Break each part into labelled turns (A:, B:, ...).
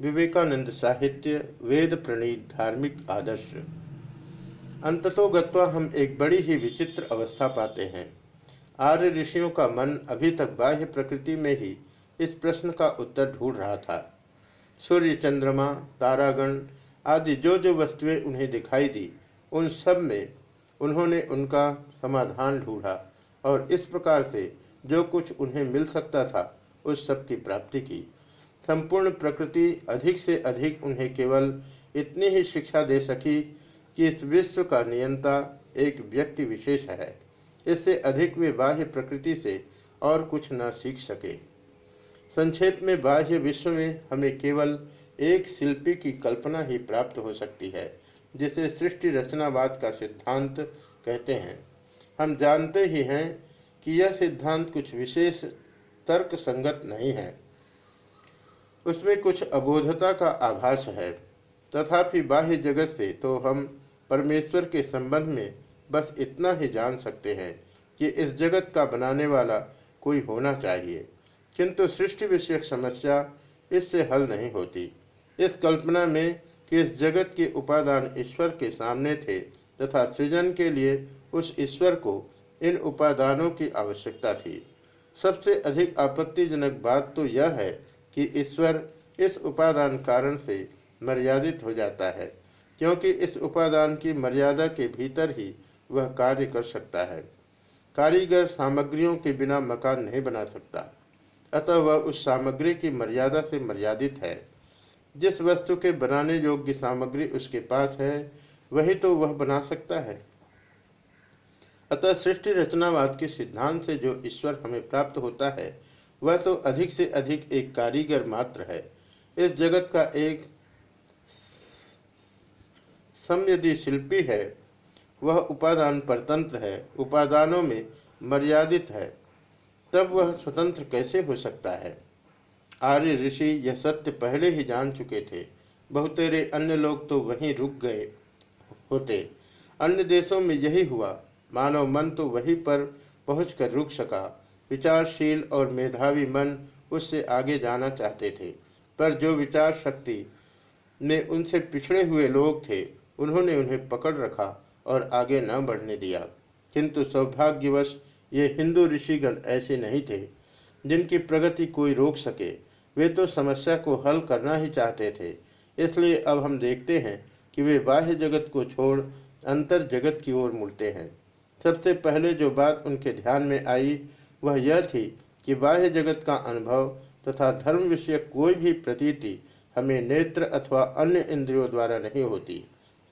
A: विवेकानंद साहित्य, वेद प्रणीत, धार्मिक आदर्श। अंततोगत्वा हम एक बड़ी ही विचित्र अवस्था पाते हैं। आर्य ऋषियों का मन अभी तक बाह्य प्रकृति में ही इस प्रश्न का उत्तर ढूंढ रहा था। सूर्य चंद्रमा, तारागण आदि जो जो वस्तुएँ उन्हें दिखाई दी, उन सब में उन्होंने उनका समाधान ढूंढा और इस प्रकार से जो कुछ उन्हें मिल सकता था, उस सब की प्राप्ति की। संपूर्ण प्रकृति अधिक से अधिक उन्हें केवल इतनी ही शिक्षा दे सकी कि इस विश्व का नियंता एक व्यक्ति विशेष है। इससे अधिक वे बाह्य प्रकृति से और कुछ न सीख सके। संक्षेप में बाह्य विश्व में हमें केवल एक शिल्पी की कल्पना ही प्राप्त हो सकती है, जिसे सृष्टि रचनावाद का सिद्धांत कहते हैं। हम जानते ही हैं कि यह सिद्धांत कुछ विशेष तर्क संगत नहीं है। उसमें कुछ अबोधता का आभास है। तथापि बाह्य जगत से तो हम परमेश्वर के संबंध में बस इतना ही जान सकते हैं कि इस जगत का बनाने वाला कोई होना चाहिए। किंतु सृष्टि विषयक समस्या इससे हल नहीं होती। इस कल्पना में कि इस जगत के उपादान ईश्वर के सामने थे तथा सृजन के लिए उस ईश्वर को इन उपादानों की आवश्यकता थी। सबसे अधिक आपत्तिजनक बात तो यह है कि ईश्वर इस उपादान कारण से मर्यादित हो जाता है, क्योंकि इस उपादान की मर्यादा के भीतर ही वह कार्य कर सकता है। कारीगर सामग्रियों के बिना मकान नहीं बना सकता, अतः वह उस सामग्री की मर्यादा से मर्यादित है। जिस वस्तु के बनाने योग्य सामग्री उसके पास है, वही तो वह बना सकता है। अतः सृष्टि रचनावाद के सिद्धांत से जो ईश्वर हमें प्राप्त होता है वह तो अधिक से अधिक एक कारीगर मात्र है। इस जगत का एक सम यदि शिल्पी है। वह उपादान परतंत्र है, उपादानों में मर्यादित है। तब वह स्वतंत्र कैसे हो सकता है? आर्य ऋषि यह सत्य पहले ही जान चुके थे। बहुतेरे अन्य लोग तो वहीं रुक गए होते। अन्य देशों में यही हुआ। मानव मन तो वहीं पर पहुंचकर रुक सका। विचारशील और मेधावी मन उससे आगे जाना चाहते थे। पर जो विचार शक्ति में उनसे पिछड़े हुए लोग थे, उन्होंने उन्हें पकड़ रखा और आगे न बढ़ने दिया। किंतु सौभाग्यवश ये हिंदू ऋषिगण ऐसे नहीं थे, जिनकी प्रगति कोई रोक सके। वे तो समस्या को हल करना ही चाहते थे। इसलिए अब हम देखते हैं कि वे बाह्य जगत को छोड़ अंतर जगत की ओर मुड़ते हैं। सबसे पहले जो बात उनके ध्यान में आई वह यह थी कि बाह्य जगत का अनुभव तथा धर्म विषय कोई भी प्रतीति हमें नेत्र अथवा अन्य इंद्रियों द्वारा नहीं होती।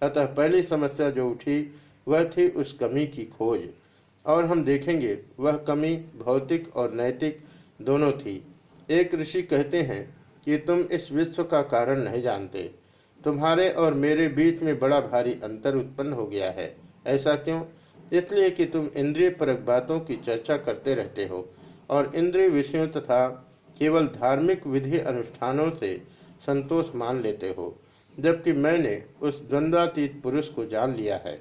A: अतः पहली समस्या जो उठी, वह थी उस कमी की खोज। और हम देखेंगे, वह कमी भौतिक और नैतिक दोनों थी। एक ऋषि कहते हैं कि तुम इस विश्व का कारण नहीं जानते। तुम्हारे और मेरे बीच में बड़ा भारी अंतर उत्पन्न हो गया है। ऐसा क्यों? इसलिए कि तुम इंद्रिय परक बातों की चर्चा करते रहते हो और इंद्रिय विषयों तथा केवल धार्मिक विधि अनुष्ठानों से संतोष मान लेते हो, जबकि मैंने उस द्वंद्वातीत पुरुष को जान लिया है।